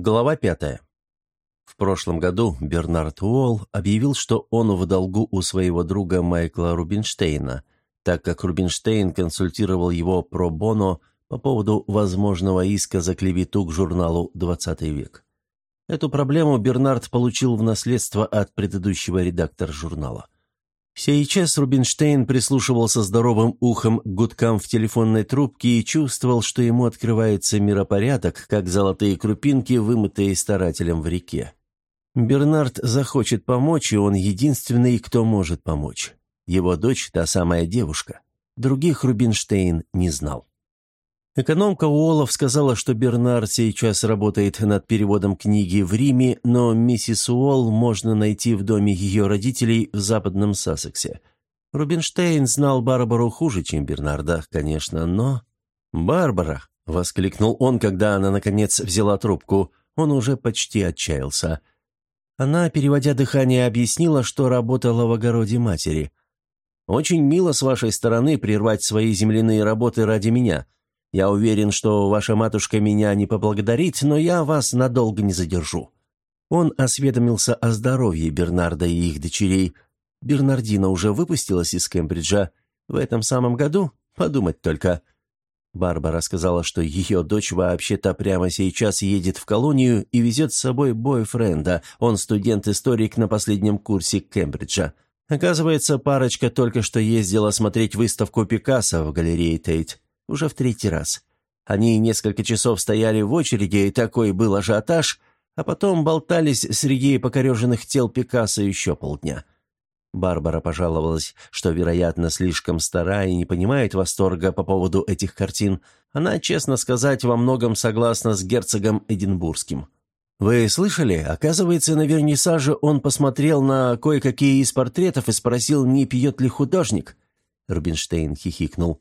Глава пятая. В прошлом году Бернард Уолл объявил, что он в долгу у своего друга Майкла Рубинштейна, так как Рубинштейн консультировал его про боно по поводу возможного иска за клевету к журналу «20 век». Эту проблему Бернард получил в наследство от предыдущего редактора журнала. Сейчас Рубинштейн прислушивался здоровым ухом к гудкам в телефонной трубке и чувствовал, что ему открывается миропорядок, как золотые крупинки, вымытые старателем в реке. Бернард захочет помочь, и он единственный, кто может помочь. Его дочь – та самая девушка. Других Рубинштейн не знал. Экономка Уоллов сказала, что Бернард сейчас работает над переводом книги в Риме, но миссис Уолл можно найти в доме ее родителей в западном Сассексе. Рубинштейн знал Барбару хуже, чем Бернарда, конечно, но... «Барбара!» — воскликнул он, когда она, наконец, взяла трубку. Он уже почти отчаялся. Она, переводя дыхание, объяснила, что работала в огороде матери. «Очень мило с вашей стороны прервать свои земляные работы ради меня», я уверен, что ваша матушка меня не поблагодарит, но я вас надолго не задержу». Он осведомился о здоровье Бернарда и их дочерей. Бернардина уже выпустилась из Кембриджа. В этом самом году? Подумать только. Барбара сказала, что ее дочь вообще-то прямо сейчас едет в колонию и везет с собой бойфренда. Он студент-историк на последнем курсе Кембриджа. Оказывается, парочка только что ездила смотреть выставку Пикассо в галерее Тейт. Уже в третий раз. Они несколько часов стояли в очереди, и такой был ажиотаж, а потом болтались среди покореженных тел Пикассо еще полдня. Барбара пожаловалась, что, вероятно, слишком стара и не понимает восторга по поводу этих картин. Она, честно сказать, во многом согласна с герцогом Эдинбургским. «Вы слышали? Оказывается, на вернисаже он посмотрел на кое-какие из портретов и спросил, не пьет ли художник?» Рубинштейн хихикнул.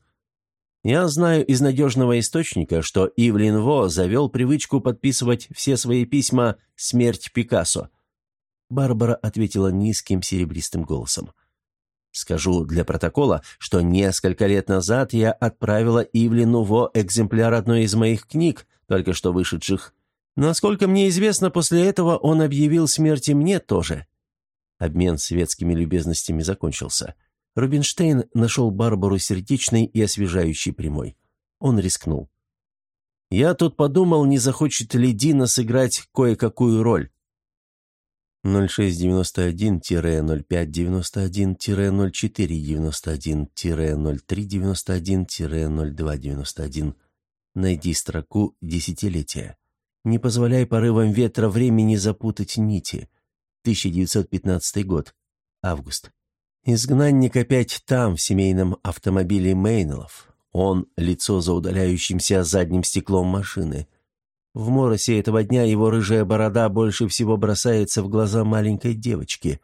Я знаю из надежного источника, что Ивлин Во завел привычку подписывать все свои письма «Смерть Пикассо». Барбара ответила низким серебристым голосом. Скажу для протокола, что несколько лет назад я отправила Ивлину Во экземпляр одной из моих книг, только что вышедших. Насколько мне известно, после этого он объявил смерти мне тоже. Обмен светскими любезностями закончился. Рубинштейн нашел Барбару сердечной и освежающей прямой. Он рискнул. «Я тут подумал, не захочет ли Дина сыграть кое-какую роль». 0691-0591-0491-0391-0291. Найди строку «Десятилетие». Не позволяй порывам ветра времени запутать нити. 1915 год. Август. Изгнанник опять там, в семейном автомобиле Мейнелов. Он — лицо за удаляющимся задним стеклом машины. В моросе этого дня его рыжая борода больше всего бросается в глаза маленькой девочки.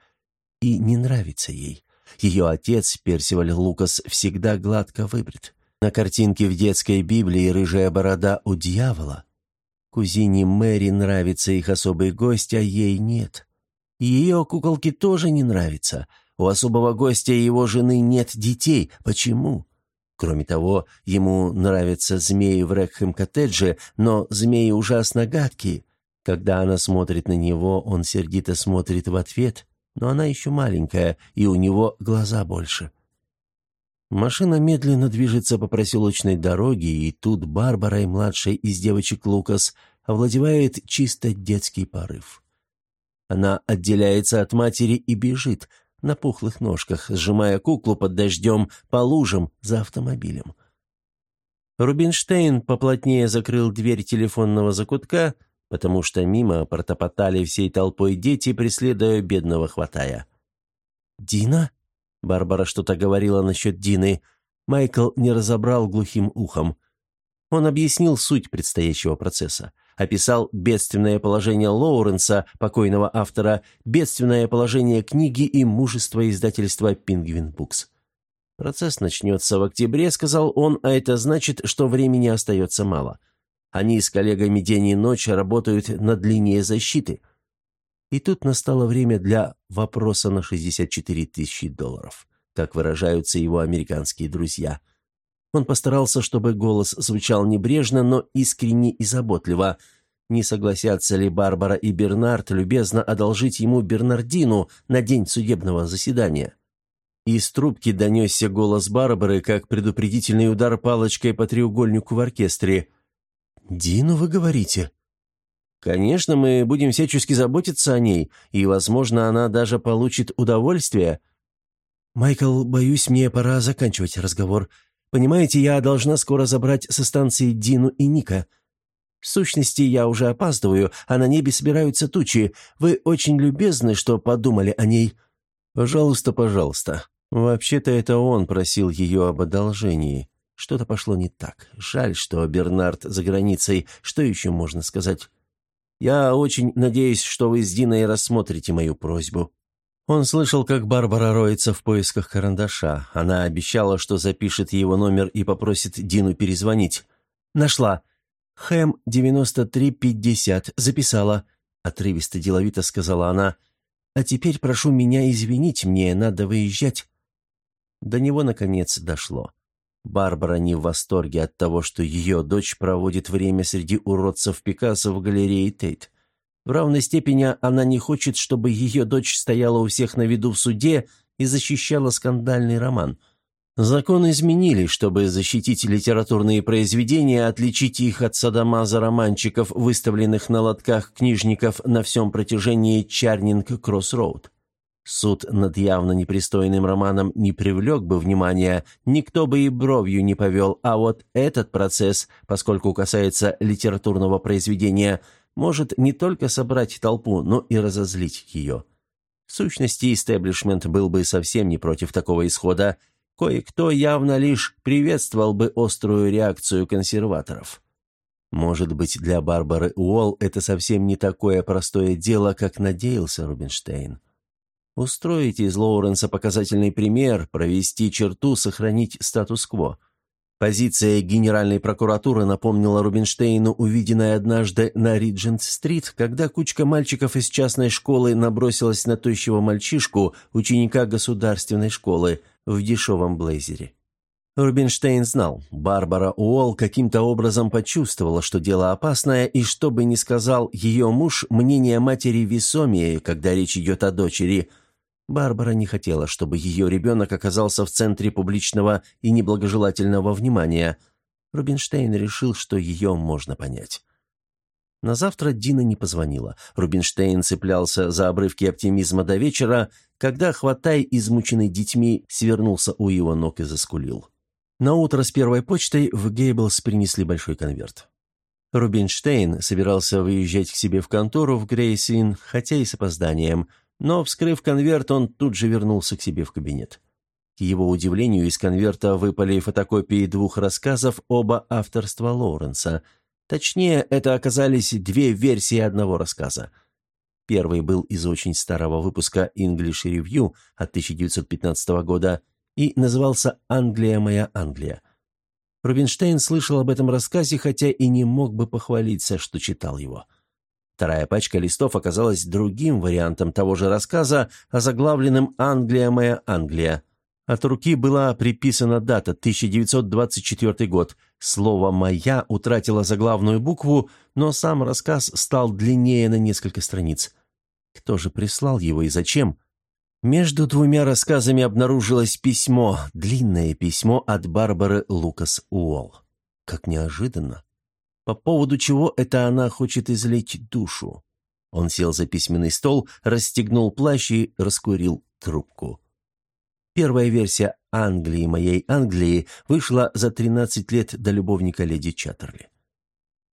И не нравится ей. Ее отец, Персиваль Лукас, всегда гладко выбрит. На картинке в детской Библии рыжая борода у дьявола. Кузине Мэри нравится их особый гость, а ей нет. Ее куколке тоже не нравится — у особого гостя и его жены нет детей. Почему? Кроме того, ему нравятся змеи в Рекхэм-коттедже, но змеи ужасно гадкие. Когда она смотрит на него, он сердито смотрит в ответ, но она еще маленькая, и у него глаза больше. Машина медленно движется по проселочной дороге, и тут Барбара и младшая из девочек Лукас овладевает чисто детский порыв. Она отделяется от матери и бежит – на пухлых ножках, сжимая куклу под дождем по лужам за автомобилем. Рубинштейн поплотнее закрыл дверь телефонного закутка, потому что мимо протопотали всей толпой дети, преследуя бедного хватая. «Дина?» — Барбара что-то говорила насчет Дины. Майкл не разобрал глухим ухом. Он объяснил суть предстоящего процесса описал бедственное положение Лоуренса, покойного автора, бедственное положение книги и мужество издательства «Пингвин Букс». «Процесс начнется в октябре», — сказал он, а это значит, что времени остается мало. Они с коллегами день и ночь работают над линией защиты. И тут настало время для вопроса на 64 тысячи долларов, как выражаются его американские друзья — он постарался, чтобы голос звучал небрежно, но искренне и заботливо. не согласятся ли Барбара и Бернард любезно одолжить ему Бернардину на день судебного заседания. Из трубки донесся голос Барбары, как предупредительный удар палочкой по треугольнику в оркестре. «Дину, вы говорите?» «Конечно, мы будем всячески заботиться о ней, и, возможно, она даже получит удовольствие». «Майкл, боюсь, мне пора заканчивать разговор. Понимаете, я должна скоро забрать со станции Дину и Ника. В сущности, я уже опаздываю, а на небе собираются тучи. Вы очень любезны, что подумали о ней». «Пожалуйста, пожалуйста. Вообще-то это он просил ее об одолжении. Что-то пошло не так. Жаль, что Бернард за границей. Что еще можно сказать? Я очень надеюсь, что вы с Диной рассмотрите мою просьбу». Он слышал, как Барбара роется в поисках карандаша. Она обещала, что запишет его номер и попросит Дину перезвонить. «Нашла. Хэм 9350. Записала», — отрывисто-деловито сказала она. «А теперь прошу меня извинить, мне надо выезжать». До него, наконец, дошло. Барбара не в восторге от того, что ее дочь проводит время среди уродцев Пикассо в галерее Тейт. В равной степени она не хочет, чтобы ее дочь стояла у всех на виду в суде и защищала скандальный роман. Закон изменили, чтобы защитить литературные произведения, отличить их от садомаза романчиков, выставленных на лотках книжников на всем протяжении Чарнинг-Кроссроуд. Суд над явно непристойным романом не привлек бы внимания, никто бы и бровью не повел, а вот этот процесс, поскольку касается литературного произведения – может не только собрать толпу, но и разозлить ее. В сущности, истеблишмент был бы совсем не против такого исхода. Кое-кто явно лишь приветствовал бы острую реакцию консерваторов. Может быть, для Барбары Уолл это совсем не такое простое дело, как надеялся Рубинштейн. Устроить из Лоуренса показательный пример, провести черту, сохранить статус-кво – Позиция Генеральной прокуратуры напомнила Рубинштейну увиденное однажды на Риджент-стрит, когда кучка мальчиков из частной школы набросилась на тощего мальчишку, ученика государственной школы, в дешевом блейзере. Рубинштейн знал, Барбара Уолл каким-то образом почувствовала, что дело опасное, и что бы ни сказал ее муж, мнение матери весомее, когда речь идет о дочери – Барбара не хотела, чтобы ее ребенок оказался в центре публичного и неблагожелательного внимания. Рубинштейн решил, что ее можно понять. На завтра Дина не позвонила. Рубинштейн цеплялся за обрывки оптимизма до вечера, когда, хватай измученный детьми, свернулся у его ног и заскулил. На утро с первой почтой в Гейблс принесли большой конверт. Рубинштейн собирался выезжать к себе в контору в Грейсин, хотя и с опозданием – но, вскрыв конверт, он тут же вернулся к себе в кабинет. К его удивлению, из конверта выпали фотокопии двух рассказов, оба авторства Лоуренса. Точнее, это оказались две версии одного рассказа. Первый был из очень старого выпуска English Review от 1915 года и назывался «Англия моя Англия». Рубинштейн слышал об этом рассказе, хотя и не мог бы похвалиться, что читал его. Вторая пачка листов оказалась другим вариантом того же рассказа, озаглавленным «Англия моя Англия». От руки была приписана дата 1924 год. Слово «моя» утратило заглавную букву, но сам рассказ стал длиннее на несколько страниц. Кто же прислал его и зачем? Между двумя рассказами обнаружилось письмо, длинное письмо от Барбары Лукас Уолл. Как неожиданно. По поводу чего это она хочет излить душу? Он сел за письменный стол, расстегнул плащ и раскурил трубку. Первая версия «Англии, моей Англии» вышла за 13 лет до любовника леди Чаттерли.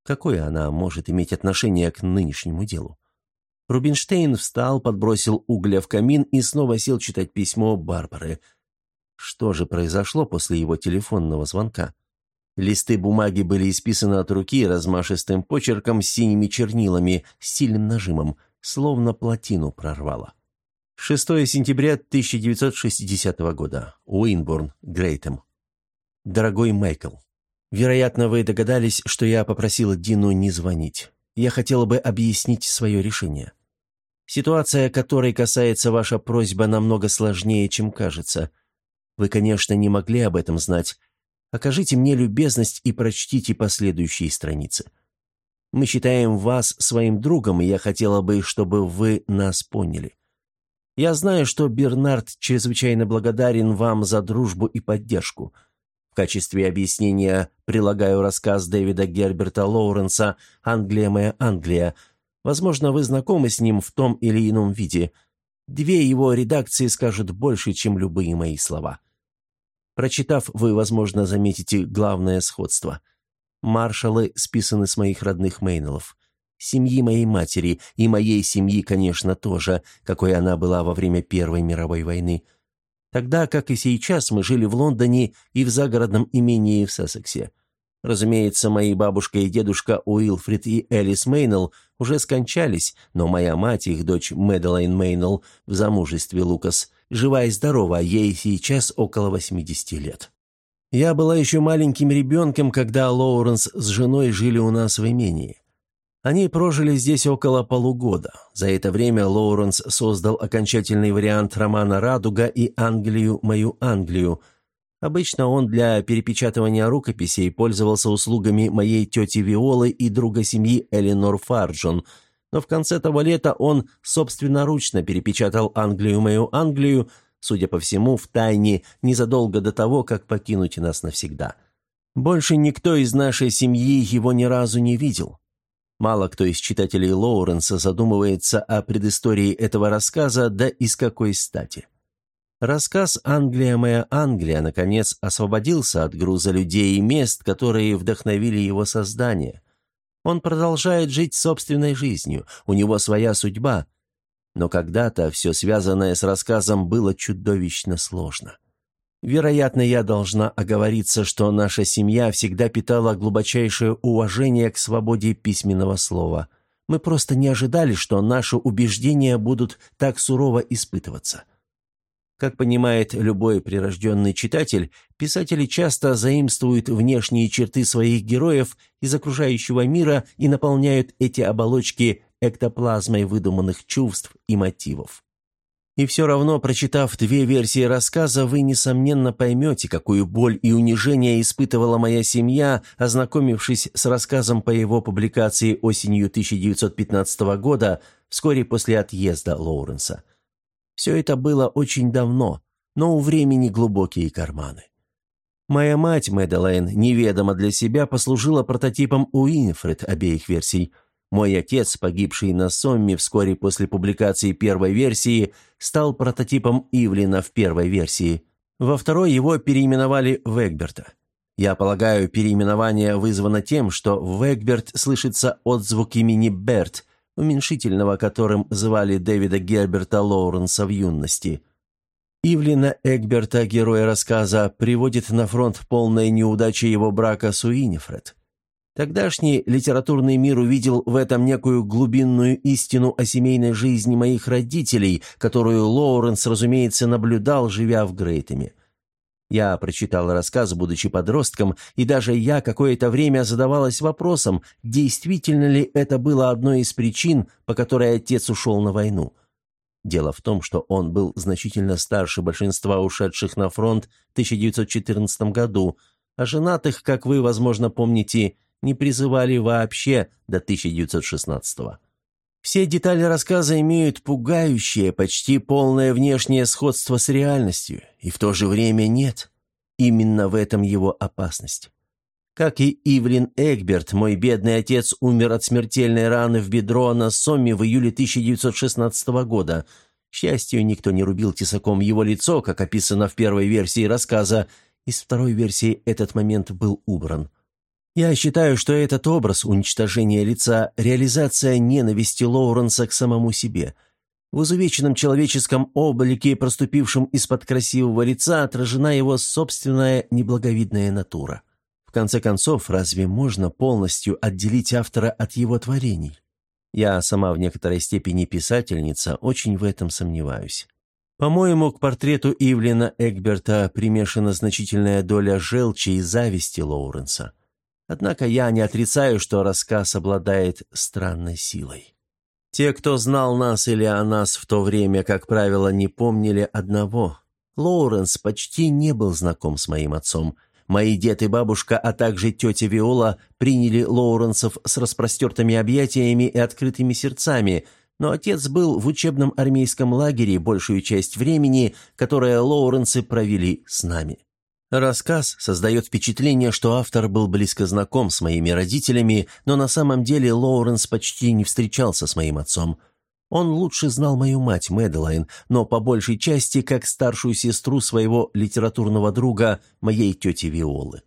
Какое она может иметь отношение к нынешнему делу? Рубинштейн встал, подбросил угля в камин и снова сел читать письмо Барбары. Что же произошло после его телефонного звонка? Листы бумаги были исписаны от руки размашистым почерком с синими чернилами, с сильным нажимом, словно плотину прорвало. 6 сентября 1960 года. Уинборн, Грейтем. Дорогой Майкл, вероятно, вы догадались, что я попросила Дину не звонить. Я хотела бы объяснить свое решение. Ситуация, которой касается ваша просьба, намного сложнее, чем кажется. Вы, конечно, не могли об этом знать, Окажите мне любезность и прочтите последующие страницы. Мы считаем вас своим другом, и я хотела бы, чтобы вы нас поняли. Я знаю, что Бернард чрезвычайно благодарен вам за дружбу и поддержку. В качестве объяснения прилагаю рассказ Дэвида Герберта Лоуренса «Англия моя Англия». Возможно, вы знакомы с ним в том или ином виде. Две его редакции скажут больше, чем любые мои слова. Прочитав, вы, возможно, заметите главное сходство. Маршалы списаны с моих родных Мейнелов. Семьи моей матери и моей семьи, конечно, тоже, какой она была во время Первой мировой войны. Тогда, как и сейчас, мы жили в Лондоне и в загородном имении в Сессексе. Разумеется, мои бабушка и дедушка Уилфрид и Элис Мейнелл уже скончались, но моя мать, их дочь Мэдалайн Мейнелл, в замужестве Лукас, жива и здорова, ей сейчас около 80 лет. Я была еще маленьким ребенком, когда Лоуренс с женой жили у нас в имении. Они прожили здесь около полугода. За это время Лоуренс создал окончательный вариант романа «Радуга» и «Англию, мою Англию». Обычно он для перепечатывания рукописей пользовался услугами моей тети Виолы и друга семьи Эленор Фарджон, но в конце того лета он собственноручно перепечатал «Англию, мою Англию», судя по всему, в тайне незадолго до того, как покинуть нас навсегда. Больше никто из нашей семьи его ни разу не видел. Мало кто из читателей Лоуренса задумывается о предыстории этого рассказа, да и с какой стати. Рассказ «Англия моя Англия» наконец освободился от груза людей и мест, которые вдохновили его создание. Он продолжает жить собственной жизнью, у него своя судьба – но когда-то все связанное с рассказом было чудовищно сложно. Вероятно, я должна оговориться, что наша семья всегда питала глубочайшее уважение к свободе письменного слова. Мы просто не ожидали, что наши убеждения будут так сурово испытываться. Как понимает любой прирожденный читатель, писатели часто заимствуют внешние черты своих героев из окружающего мира и наполняют эти оболочки эктоплазмой выдуманных чувств и мотивов. И все равно, прочитав две версии рассказа, вы, несомненно, поймете, какую боль и унижение испытывала моя семья, ознакомившись с рассказом по его публикации осенью 1915 года, вскоре после отъезда Лоуренса. Все это было очень давно, но у времени глубокие карманы. Моя мать, Мэдалайн, неведомо для себя, послужила прототипом Уинфред обеих версий – мой отец, погибший на Сомме вскоре после публикации первой версии, стал прототипом Ивлина в первой версии. Во второй его переименовали в Эгберта. Я полагаю, переименование вызвано тем, что в Эгберт слышится отзвук имени Берт, уменьшительного которым звали Дэвида Герберта Лоуренса в юности. Ивлина Эгберта, героя рассказа, приводит на фронт полная неудача его брака с Уинифред. Тогдашний литературный мир увидел в этом некую глубинную истину о семейной жизни моих родителей, которую Лоуренс, разумеется, наблюдал, живя в Грейтеме. Я прочитал рассказ, будучи подростком, и даже я какое-то время задавалась вопросом, действительно ли это было одной из причин, по которой отец ушел на войну. Дело в том, что он был значительно старше большинства ушедших на фронт в 1914 году, а женатых, как вы, возможно, помните, не призывали вообще до 1916-го. Все детали рассказа имеют пугающее, почти полное внешнее сходство с реальностью, и в то же время нет. Именно в этом его опасность. Как и Ивлин Эгберт, мой бедный отец умер от смертельной раны в бедро на Сомме в июле 1916 года. К счастью, никто не рубил тесаком его лицо, как описано в первой версии рассказа. Из второй версии этот момент был убран. Я считаю, что этот образ уничтожения лица – реализация ненависти Лоуренса к самому себе. В изувеченном человеческом облике, проступившем из-под красивого лица, отражена его собственная неблаговидная натура. В конце концов, разве можно полностью отделить автора от его творений? Я сама в некоторой степени писательница, очень в этом сомневаюсь. По-моему, к портрету Ивлина Эгберта примешана значительная доля желчи и зависти Лоуренса. Однако я не отрицаю, что рассказ обладает странной силой. Те, кто знал нас или о нас в то время, как правило, не помнили одного. Лоуренс почти не был знаком с моим отцом. Мои дед и бабушка, а также тетя Виола приняли Лоуренсов с распростертыми объятиями и открытыми сердцами, но отец был в учебном армейском лагере большую часть времени, которое Лоуренсы провели с нами. Рассказ создает впечатление, что автор был близко знаком с моими родителями, но на самом деле Лоуренс почти не встречался с моим отцом. Он лучше знал мою мать, Мэдалайн, но по большей части как старшую сестру своего литературного друга, моей тети Виолы.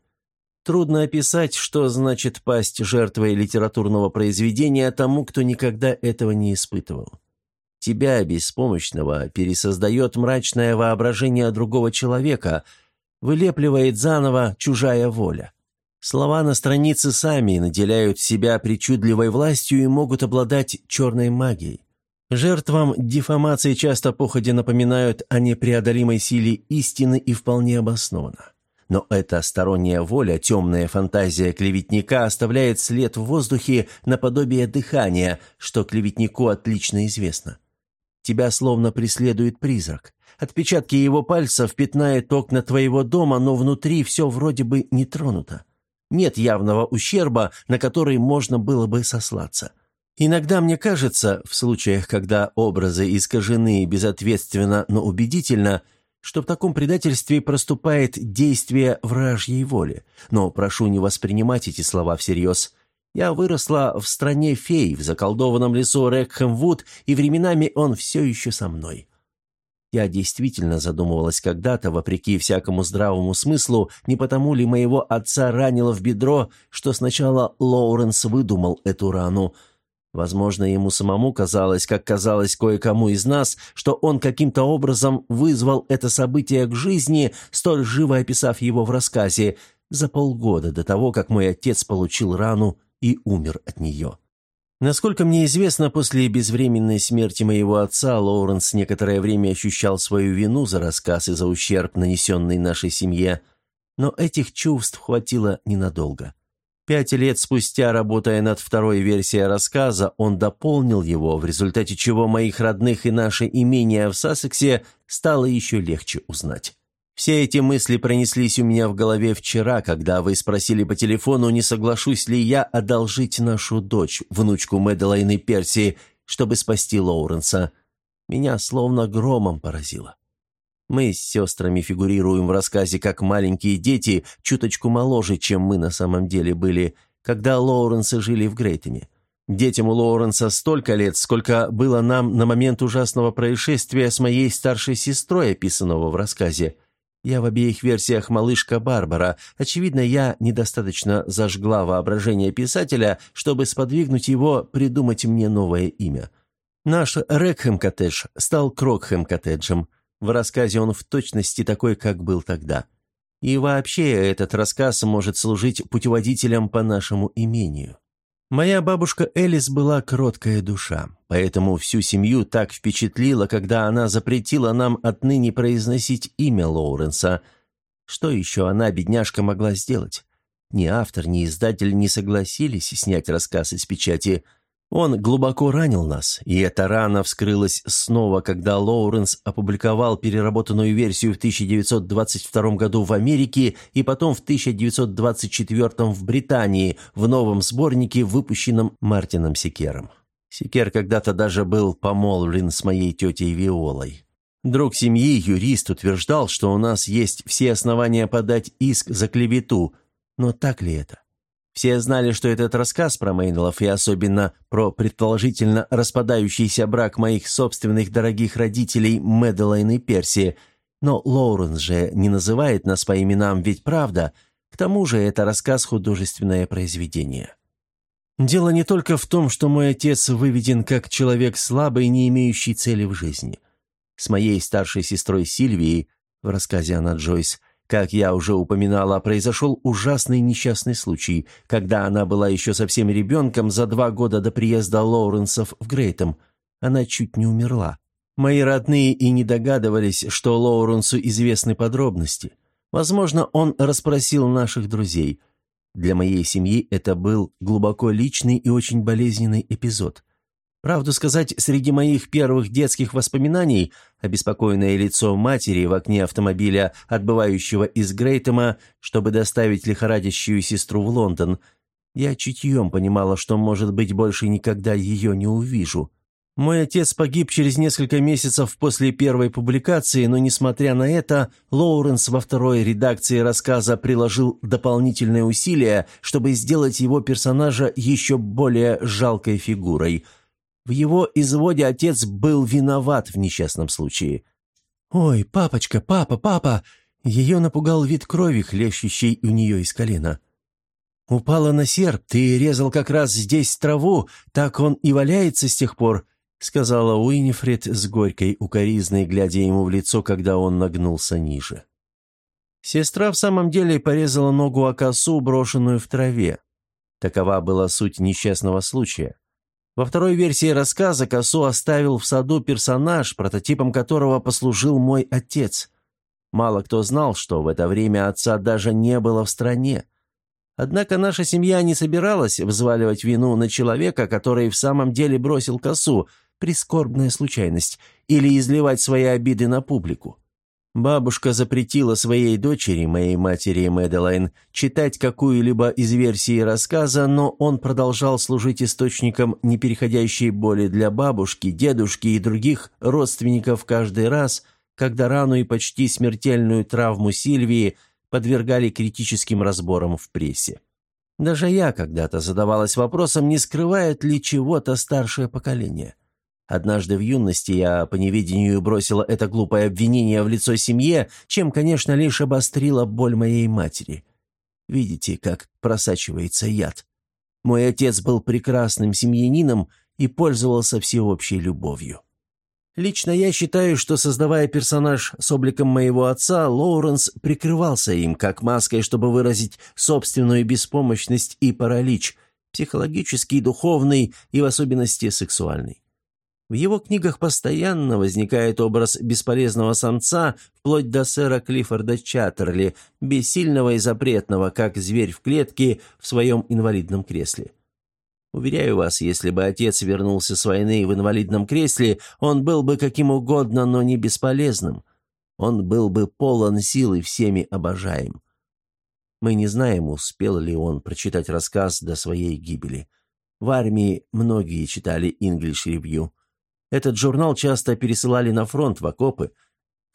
Трудно описать, что значит пасть жертвой литературного произведения тому, кто никогда этого не испытывал. Тебя, беспомощного, пересоздает мрачное воображение другого человека – вылепливает заново чужая воля. Слова на странице сами наделяют себя причудливой властью и могут обладать черной магией. Жертвам дефамации часто походе напоминают о непреодолимой силе истины и вполне обоснованно. Но эта сторонняя воля, темная фантазия клеветника оставляет след в воздухе наподобие дыхания, что клеветнику отлично известно. Тебя словно преследует призрак. Отпечатки его пальцев пятнают окна твоего дома, но внутри все вроде бы не тронуто. Нет явного ущерба, на который можно было бы сослаться. Иногда мне кажется, в случаях, когда образы искажены безответственно, но убедительно, что в таком предательстве проступает действие вражьей воли. Но прошу не воспринимать эти слова всерьез. Я выросла в стране фей, в заколдованном лесу Рекхэмвуд, и временами он все еще со мной. Я действительно задумывалась когда-то, вопреки всякому здравому смыслу, не потому ли моего отца ранило в бедро, что сначала Лоуренс выдумал эту рану. Возможно, ему самому казалось, как казалось кое-кому из нас, что он каким-то образом вызвал это событие к жизни, столь живо описав его в рассказе, за полгода до того, как мой отец получил рану и умер от нее. Насколько мне известно, после безвременной смерти моего отца Лоуренс некоторое время ощущал свою вину за рассказ и за ущерб, нанесенный нашей семье, но этих чувств хватило ненадолго. Пять лет спустя, работая над второй версией рассказа, он дополнил его, в результате чего моих родных и наше имение в Сассексе стало еще легче узнать. Все эти мысли пронеслись у меня в голове вчера, когда вы спросили по телефону, не соглашусь ли я одолжить нашу дочь, внучку Мэдалайны Персии, чтобы спасти Лоуренса. Меня словно громом поразило. Мы с сестрами фигурируем в рассказе как маленькие дети, чуточку моложе, чем мы на самом деле были, когда Лоуренсы жили в Грейтеме. Детям у Лоуренса столько лет, сколько было нам на момент ужасного происшествия с моей старшей сестрой, описанного в рассказе. Я в обеих версиях малышка Барбара. Очевидно, я недостаточно зажгла воображение писателя, чтобы сподвигнуть его придумать мне новое имя. Наш Рекхэм-коттедж стал Крокхэм-коттеджем. В рассказе он в точности такой, как был тогда. И вообще этот рассказ может служить путеводителем по нашему имению. Моя бабушка Элис была кроткая душа, поэтому всю семью так впечатлила, когда она запретила нам отныне произносить имя Лоуренса. Что еще она, бедняжка, могла сделать? Ни автор, ни издатель не согласились снять рассказ из печати – он глубоко ранил нас, и эта рана вскрылась снова, когда Лоуренс опубликовал переработанную версию в 1922 году в Америке и потом в 1924 в Британии в новом сборнике, выпущенном Мартином Секером. Секер когда-то даже был помолвлен с моей тетей Виолой. Друг семьи, юрист, утверждал, что у нас есть все основания подать иск за клевету, но так ли это? Все знали, что этот рассказ про Мейнлов и особенно про предположительно распадающийся брак моих собственных дорогих родителей Мэдалайн и Перси, но Лоуренс же не называет нас по именам, ведь правда? К тому же это рассказ художественное произведение. Дело не только в том, что мой отец выведен как человек слабый, не имеющий цели в жизни. С моей старшей сестрой Сильвией, в рассказе она Джойс, как я уже упоминала, произошел ужасный несчастный случай, когда она была еще совсем ребенком за два года до приезда Лоуренсов в Грейтом. Она чуть не умерла. Мои родные и не догадывались, что Лоуренсу известны подробности. Возможно, он расспросил наших друзей. Для моей семьи это был глубоко личный и очень болезненный эпизод. Правду сказать, среди моих первых детских воспоминаний обеспокоенное лицо матери в окне автомобиля, отбывающего из Грейтема, чтобы доставить лихорадящую сестру в Лондон, я чутьем понимала, что, может быть, больше никогда ее не увижу. Мой отец погиб через несколько месяцев после первой публикации, но, несмотря на это, Лоуренс во второй редакции рассказа приложил дополнительные усилия, чтобы сделать его персонажа еще более жалкой фигурой – в его изводе отец был виноват в несчастном случае. «Ой, папочка, папа, папа!» Ее напугал вид крови, хлещущей у нее из колена. «Упала на серп, ты резал как раз здесь траву, так он и валяется с тех пор», сказала Уинифред с горькой укоризной, глядя ему в лицо, когда он нагнулся ниже. Сестра в самом деле порезала ногу о косу, брошенную в траве. Такова была суть несчастного случая. Во второй версии рассказа Косу оставил в саду персонаж, прототипом которого послужил мой отец. Мало кто знал, что в это время отца даже не было в стране. Однако наша семья не собиралась взваливать вину на человека, который в самом деле бросил косу, прискорбная случайность, или изливать свои обиды на публику. Бабушка запретила своей дочери, моей матери Мэдалайн, читать какую-либо из версий рассказа, но он продолжал служить источником непереходящей боли для бабушки, дедушки и других родственников каждый раз, когда рану и почти смертельную травму Сильвии подвергали критическим разборам в прессе. Даже я когда-то задавалась вопросом, не скрывает ли чего-то старшее поколение. Однажды в юности я по неведению бросила это глупое обвинение в лицо семье, чем, конечно, лишь обострила боль моей матери. Видите, как просачивается яд. Мой отец был прекрасным семьянином и пользовался всеобщей любовью. Лично я считаю, что, создавая персонаж с обликом моего отца, Лоуренс прикрывался им как маской, чтобы выразить собственную беспомощность и паралич, психологический, духовный и в особенности сексуальный. В его книгах постоянно возникает образ бесполезного самца, вплоть до сэра Клиффорда Чаттерли, бессильного и запретного, как зверь в клетке в своем инвалидном кресле. Уверяю вас, если бы отец вернулся с войны в инвалидном кресле, он был бы каким угодно, но не бесполезным. Он был бы полон сил и всеми обожаем. Мы не знаем, успел ли он прочитать рассказ до своей гибели. В армии многие читали Review. Этот журнал часто пересылали на фронт, в окопы.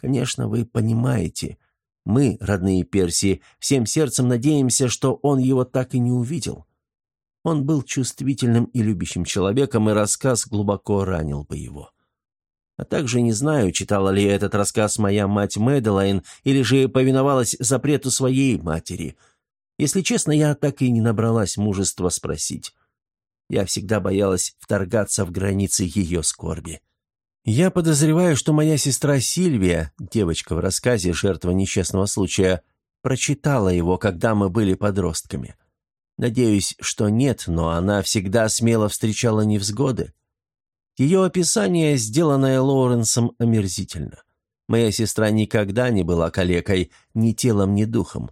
Конечно, вы понимаете. Мы, родные Персии, всем сердцем надеемся, что он его так и не увидел. Он был чувствительным и любящим человеком, и рассказ глубоко ранил бы его. А также не знаю, читала ли этот рассказ моя мать Мэдалайн, или же повиновалась запрету своей матери. Если честно, я так и не набралась мужества спросить. Я всегда боялась вторгаться в границы ее скорби. Я подозреваю, что моя сестра Сильвия, девочка в рассказе «Жертва несчастного случая», прочитала его, когда мы были подростками. Надеюсь, что нет, но она всегда смело встречала невзгоды. Ее описание, сделанное Лоуренсом, омерзительно. Моя сестра никогда не была калекой, ни телом, ни духом.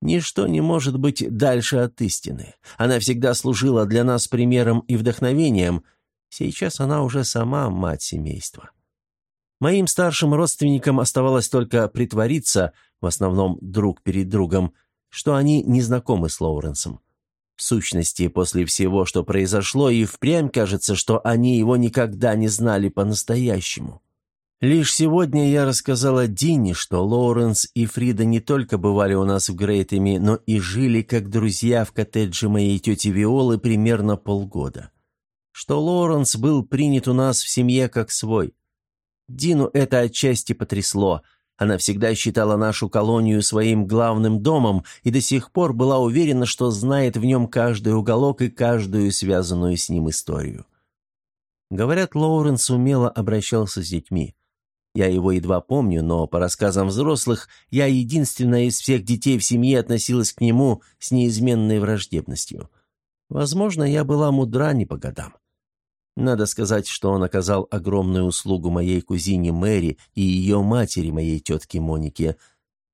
Ничто не может быть дальше от истины. Она всегда служила для нас примером и вдохновением. Сейчас она уже сама мать семейства. Моим старшим родственникам оставалось только притвориться, в основном друг перед другом, что они не знакомы с Лоуренсом. В сущности, после всего, что произошло, и впрямь кажется, что они его никогда не знали по-настоящему. Лишь сегодня я рассказала Динни, что Лоуренс и Фрида не только бывали у нас в Грейтами, но и жили как друзья в коттедже моей тети Виолы примерно полгода. Что Лоуренс был принят у нас в семье как свой. Дину это отчасти потрясло. Она всегда считала нашу колонию своим главным домом и до сих пор была уверена, что знает в нем каждый уголок и каждую связанную с ним историю. Говорят, Лоуренс умело обращался с детьми. Я его едва помню, но по рассказам взрослых, я единственная из всех детей в семье относилась к нему с неизменной враждебностью. Возможно, я была мудра не по годам. Надо сказать, что он оказал огромную услугу моей кузине Мэри и ее матери, моей тетке Монике.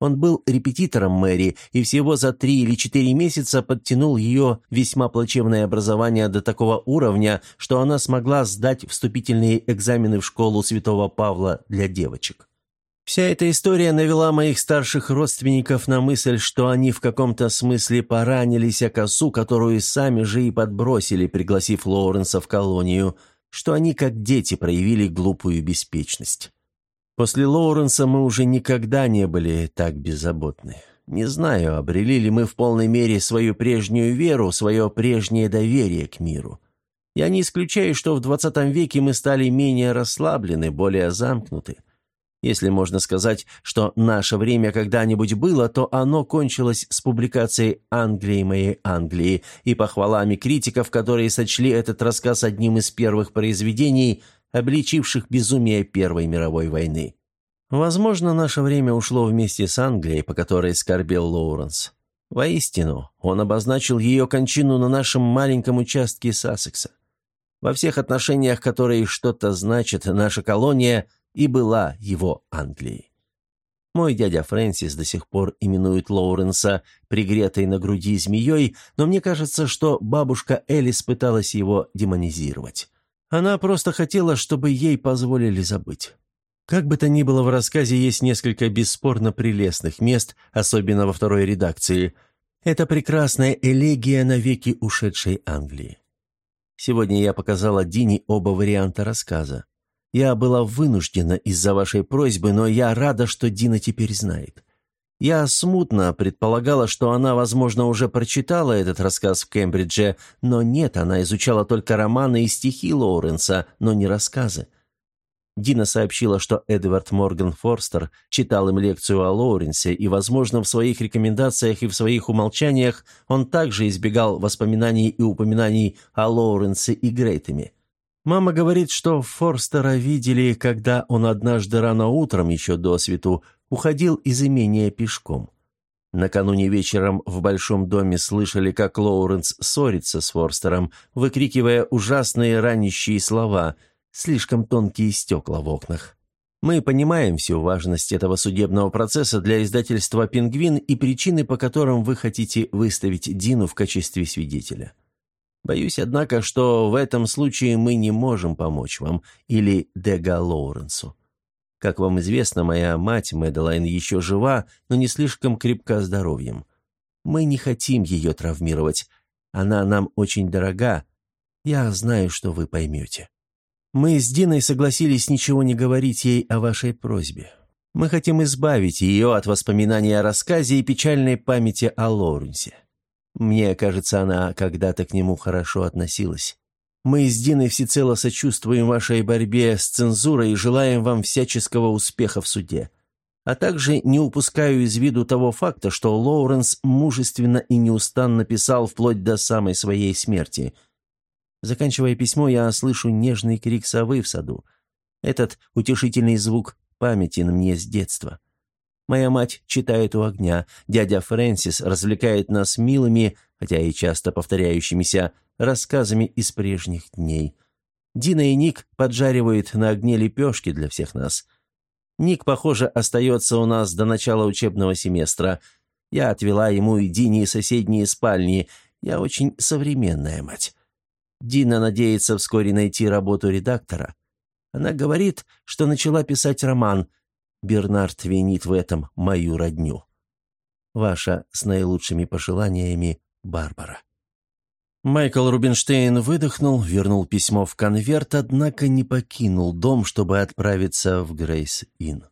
Он был репетитором Мэри и всего за три или четыре месяца подтянул ее весьма плачевное образование до такого уровня, что она смогла сдать вступительные экзамены в школу Святого Павла для девочек. Вся эта история навела моих старших родственников на мысль, что они в каком-то смысле поранились о косу, которую сами же и подбросили, пригласив Лоуренса в колонию, что они как дети проявили глупую беспечность. После Лоуренса мы уже никогда не были так беззаботны. Не знаю, обрели ли мы в полной мере свою прежнюю веру, свое прежнее доверие к миру. Я не исключаю, что в двадцатом веке мы стали менее расслаблены, более замкнуты. Если можно сказать, что наше время когда-нибудь было, то оно кончилось с публикацией «Англии моей Англии» и похвалами критиков, которые сочли этот рассказ одним из первых произведений, обличивших безумие Первой мировой войны. Возможно, наше время ушло вместе с Англией, по которой скорбел Лоуренс. Воистину, он обозначил ее кончину на нашем маленьком участке Сассекса. Во всех отношениях, которые что-то значат, наша колония – и была его Англией. Мой дядя Фрэнсис до сих пор именует Лоуренса пригретой на груди змеей, но мне кажется, что бабушка Элис пыталась его демонизировать. Она просто хотела, чтобы ей позволили забыть. Как бы то ни было, в рассказе есть несколько бесспорно прелестных мест, особенно во второй редакции. Это прекрасная элегия навеки ушедшей Англии. Сегодня я показала Дине оба варианта рассказа. Я была вынуждена из-за вашей просьбы, но я рада, что Дина теперь знает. Я смутно предполагала, что она, возможно, уже прочитала этот рассказ в Кембридже, но нет, она изучала только романы и стихи Лоуренса, но не рассказы. Дина сообщила, что Эдвард Морган Форстер читал им лекцию о Лоуренсе, и, возможно, в своих рекомендациях и в своих умолчаниях он также избегал воспоминаний и упоминаний о Лоуренсе и Грейтеме. Мама говорит, что Форстера видели, когда он однажды рано утром, еще до свету, уходил из имения пешком. Накануне вечером в большом доме слышали, как Лоуренс ссорится с Форстером, выкрикивая ужасные ранящие слова, слишком тонкие стекла в окнах. Мы понимаем всю важность этого судебного процесса для издательства «Пингвин» и причины, по которым вы хотите выставить Дину в качестве свидетеля. Боюсь, однако, что в этом случае мы не можем помочь вам или Дега Лоуренсу. Как вам известно, моя мать, Мэдалайн, еще жива, но не слишком крепка здоровьем. Мы не хотим ее травмировать. Она нам очень дорога. Я знаю, что вы поймете. Мы с Диной согласились ничего не говорить ей о вашей просьбе. Мы хотим избавить ее от воспоминаний о рассказе и печальной памяти о Лоуренсе. Мне кажется, она когда-то к нему хорошо относилась. Мы с Диной всецело сочувствуем вашей борьбе с цензурой и желаем вам всяческого успеха в суде. А также не упускаю из виду того факта, что Лоуренс мужественно и неустанно писал вплоть до самой своей смерти. Заканчивая письмо, я слышу нежный крик совы в саду. Этот утешительный звук памяти на мне с детства. Моя мать читает у огня, дядя Фрэнсис развлекает нас милыми, хотя и часто повторяющимися, рассказами из прежних дней. Дина и Ник поджаривают на огне лепешки для всех нас. Ник, похоже, остается у нас до начала учебного семестра. Я отвела ему и Дине соседние спальни. Я очень современная мать. Дина надеется вскоре найти работу редактора. Она говорит, что начала писать роман – Бернард винит в этом мою родню. Ваша с наилучшими пожеланиями Барбара. Майкл Рубинштейн выдохнул, вернул письмо в конверт, однако не покинул дом, чтобы отправиться в Грейс-Инн.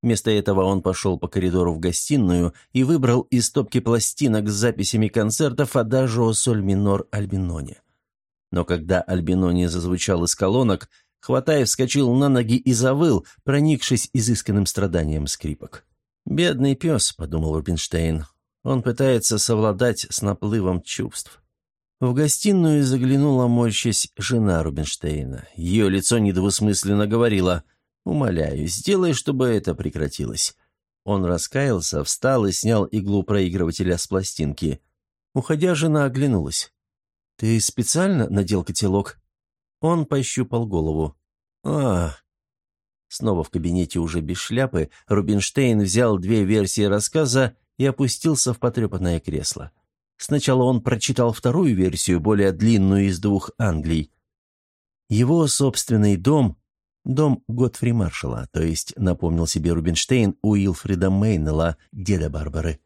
Вместо этого он пошел по коридору в гостиную и выбрал из стопки пластинок с записями концертов «Адажио соль минор Альбиноне». Но когда Альбиноне зазвучал из колонок, Хватаев вскочил на ноги и завыл, проникшись изысканным страданием скрипок. «Бедный пес», — подумал Рубинштейн. «Он пытается совладать с наплывом чувств». В гостиную заглянула морщась жена Рубинштейна. Ее лицо недвусмысленно говорило «Умоляю, сделай, чтобы это прекратилось». Он раскаялся, встал и снял иглу проигрывателя с пластинки. Уходя, жена оглянулась. «Ты специально надел котелок?» Он пощупал голову. «А, Снова в кабинете уже без шляпы, Рубинштейн взял две версии рассказа и опустился в потрепанное кресло. Сначала он прочитал вторую версию, более длинную из двух Англий. Его собственный дом – дом Готфри Маршала, то есть, напомнил себе Рубинштейн, Уилфрида Мейнелла, деда Барбары.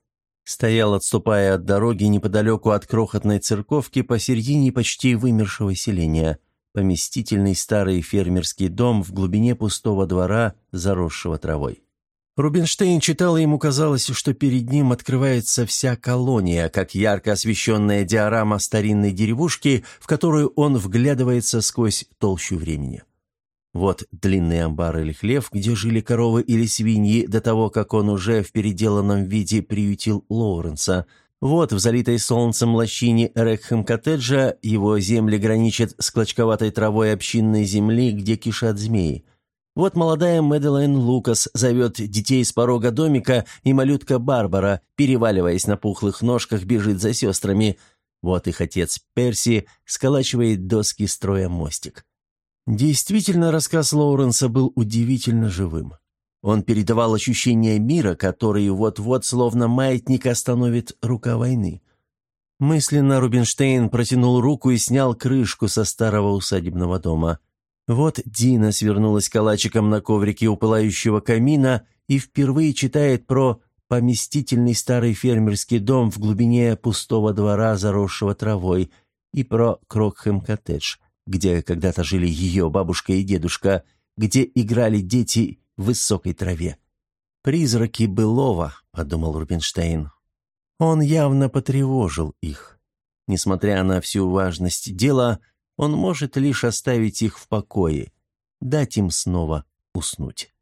Стоял, отступая от дороги неподалеку от крохотной церковки посередине почти вымершего селения – поместительный старый фермерский дом в глубине пустого двора, заросшего травой. Рубинштейн читал, и ему казалось, что перед ним открывается вся колония, как ярко освещенная диорама старинной деревушки, в которую он вглядывается сквозь толщу времени. Вот длинный амбар или хлев, где жили коровы или свиньи до того, как он уже в переделанном виде приютил Лоуренса – вот в залитой солнцем лощине Рекхэм-коттеджа его земли граничат с клочковатой травой общинной земли, где кишат змеи. Вот молодая Мэдалайн Лукас зовет детей с порога домика, и малютка Барбара, переваливаясь на пухлых ножках, бежит за сестрами. Вот их отец Перси сколачивает доски, строя мостик. Действительно, рассказ Лоуренса был удивительно живым. Он передавал ощущение мира, который вот-вот, словно маятник, остановит рука войны. Мысленно Рубинштейн протянул руку и снял крышку со старого усадебного дома. Вот Дина свернулась калачиком на коврике у пылающего камина и впервые читает про поместительный старый фермерский дом в глубине пустого двора, заросшего травой, и про Крокхэм-коттедж, где когда-то жили ее бабушка и дедушка, где играли дети в высокой траве. «Призраки былого», — подумал Рубинштейн. Он явно потревожил их. Несмотря на всю важность дела, он может лишь оставить их в покое, дать им снова уснуть.